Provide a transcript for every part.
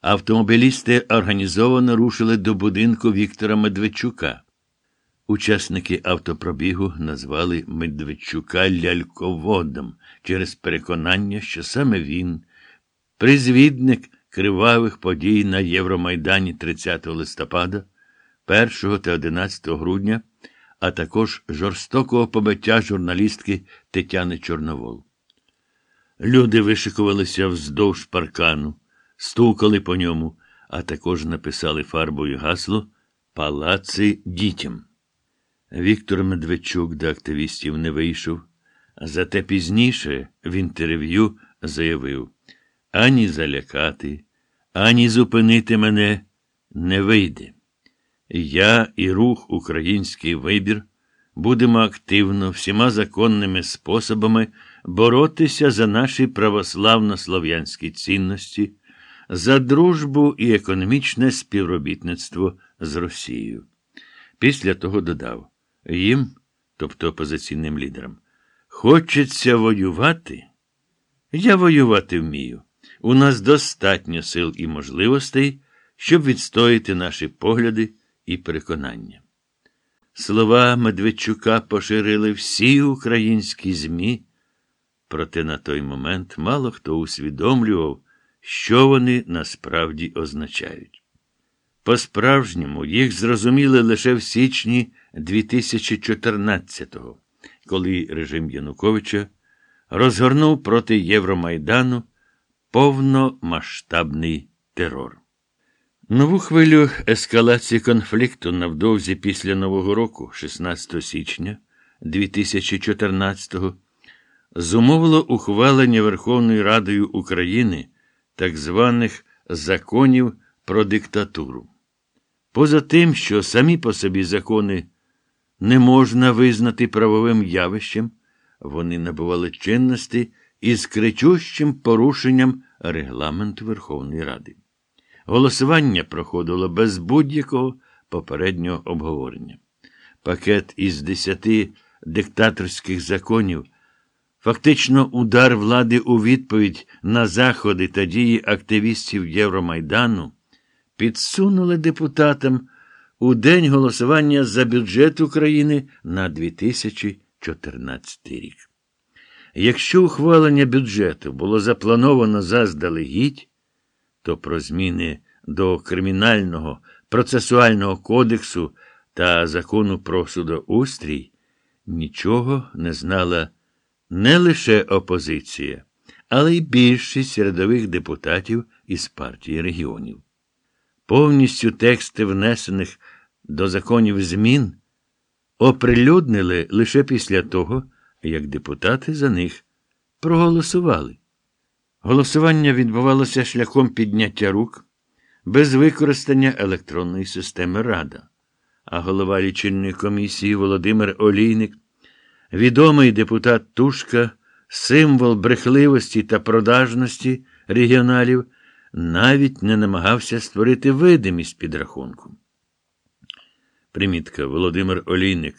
автомобілісти організовано рушили до будинку Віктора Медведчука. Учасники автопробігу назвали Медведчука ляльководом через переконання, що саме він, призвідник кривавих подій на Євромайдані 30 листопада, 1 та 11 грудня, а також жорстокого побиття журналістки Тетяни Чорновол. Люди вишикувалися вздовж паркану, стукали по ньому, а також написали фарбою гасло Палаци дітям. Віктор Медведчук до активістів не вийшов, зате пізніше в інтерв'ю заявив ані залякати, ані зупинити мене не вийде. Я і рух Український вибір будемо активно всіма законними способами боротися за наші православно-слов'янські цінності, за дружбу і економічне співробітництво з Росією. Після того додав їм, тобто опозиційним лідерам, хочеться воювати? Я воювати вмію. У нас достатньо сил і можливостей, щоб відстояти наші погляди і переконання. Слова Медведчука поширили всі українські ЗМІ, проте на той момент мало хто усвідомлював, що вони насправді означають. По-справжньому їх зрозуміли лише в січні 2014-го, коли режим Януковича розгорнув проти Євромайдану повномасштабний терор. Нову хвилю ескалації конфлікту навдовзі після Нового року, 16 січня 2014-го, зумовило ухвалення Верховною Радою України так званих законів про диктатуру. Поза тим, що самі по собі закони не можна визнати правовим явищем, вони набували чинності із кричущим порушенням регламенту Верховної Ради. Голосування проходило без будь-якого попереднього обговорення. Пакет із десяти диктаторських законів, фактично удар влади у відповідь на заходи та дії активістів Євромайдану, підсунули депутатам у день голосування за бюджет України на 2014 рік. Якщо ухвалення бюджету було заплановано заздалегідь, то про зміни до Кримінального процесуального кодексу та закону про судоустрій нічого не знала не лише опозиція, але й більшість рядових депутатів із партії регіонів. Повністю тексти внесених до законів змін оприлюднили лише після того, як депутати за них проголосували. Голосування відбувалося шляхом підняття рук без використання електронної системи Рада. А голова лічильної комісії Володимир Олійник, відомий депутат Тушка, символ брехливості та продажності регіоналів, навіть не намагався створити видимість підрахунку. Примітка Володимир Олійник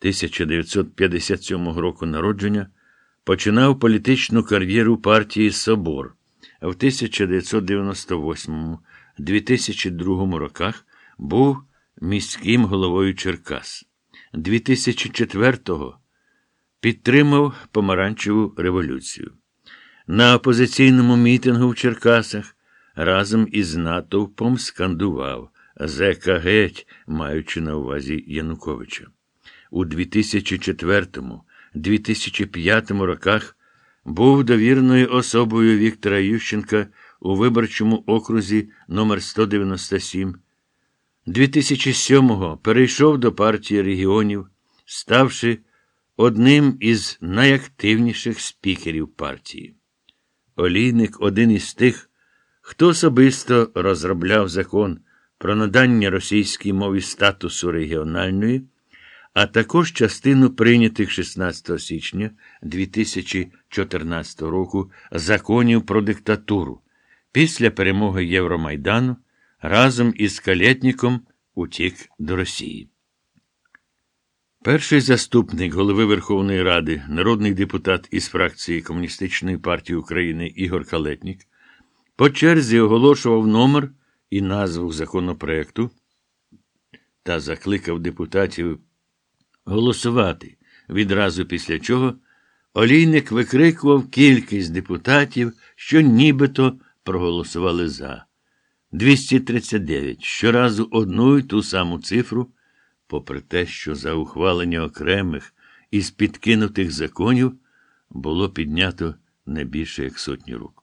1957 року народження починав політичну кар'єру партії Собор. В 1998-2002 роках був міським головою Черкас. 2004-го підтримав помаранчеву революцію. На опозиційному мітингу в Черкасах разом із натовпом скандував «Зека геть», маючи на увазі Януковича. У 2004-2005 роках був довірною особою Віктора Ющенка у виборчому окрузі номер 197 2007-го перейшов до партії регіонів, ставши одним із найактивніших спікерів партії. Олійник один із тих, хто особисто розробляв закон про надання російській мові статусу регіональної, а також частину прийнятих 16 січня 2014 року законів про диктатуру після перемоги Євромайдану разом із Калєтніком утік до Росії. Перший заступник голови Верховної Ради, народний депутат із фракції Комуністичної партії України Ігор Калетнік, По черзі оголошував номер і назву законопроекту та закликав депутатів голосувати, відразу після чого олійник викрикував кількість депутатів, що нібито проголосували за. 239. Щоразу одну й ту саму цифру, попри те, що за ухвалення окремих із підкинутих законів було піднято не більше як сотні рук.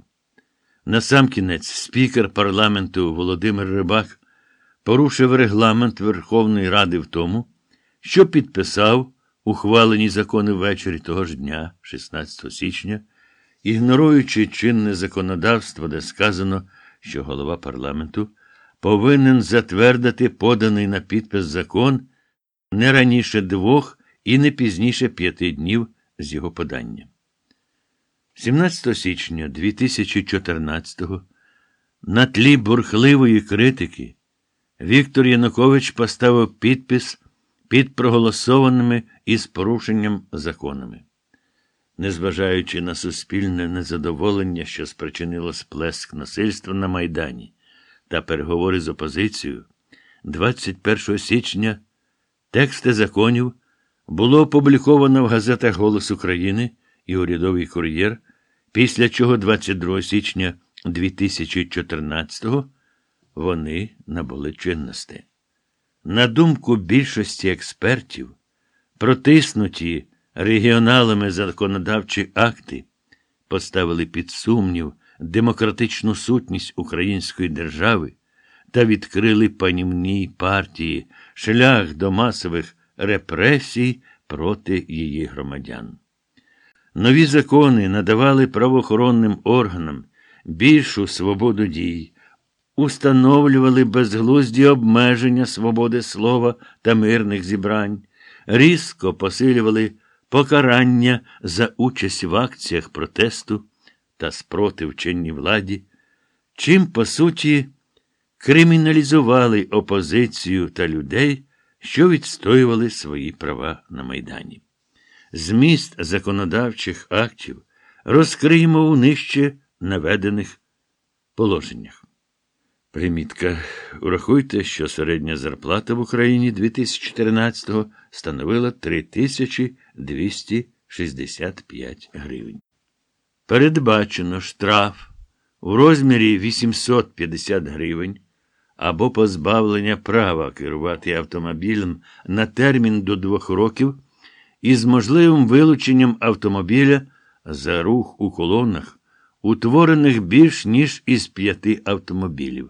Насамкінець спікер парламенту Володимир Рибак порушив регламент Верховної Ради в тому, що підписав ухвалені закони ввечері того ж дня, 16 січня, ігноруючи чинне законодавство, де сказано, що голова парламенту повинен затвердити поданий на підпис закон не раніше двох і не пізніше п'яти днів з його подання. 17 січня 2014-го на тлі бурхливої критики Віктор Янукович поставив підпис під проголосованими із порушенням законами. Незважаючи на суспільне незадоволення, що спричинило сплеск насильства на Майдані та переговори з опозицією, 21 січня тексти законів було опубліковано в газетах Голос України і Урядовий кур'єр, після чого 22 січня 2014-го вони набули чинності. На думку більшості експертів, протиснуті регіоналами законодавчі акти поставили під сумнів демократичну сутність української держави та відкрили панівній партії шлях до масових репресій проти її громадян. Нові закони надавали правоохоронним органам більшу свободу дій, установлювали безглузді обмеження свободи слова та мирних зібрань, різко посилювали покарання за участь в акціях протесту та спротив чинній владі, чим, по суті, криміналізували опозицію та людей, що відстоювали свої права на Майдані. Зміст законодавчих актів розкриємо у нижче наведених положеннях. Примітка. Урахуйте, що середня зарплата в Україні 2014-го становила 3265 гривень. Передбачено штраф у розмірі 850 гривень або позбавлення права керувати автомобілем на термін до двох років із можливим вилученням автомобіля за рух у колонах, утворених більш ніж із п'яти автомобілів.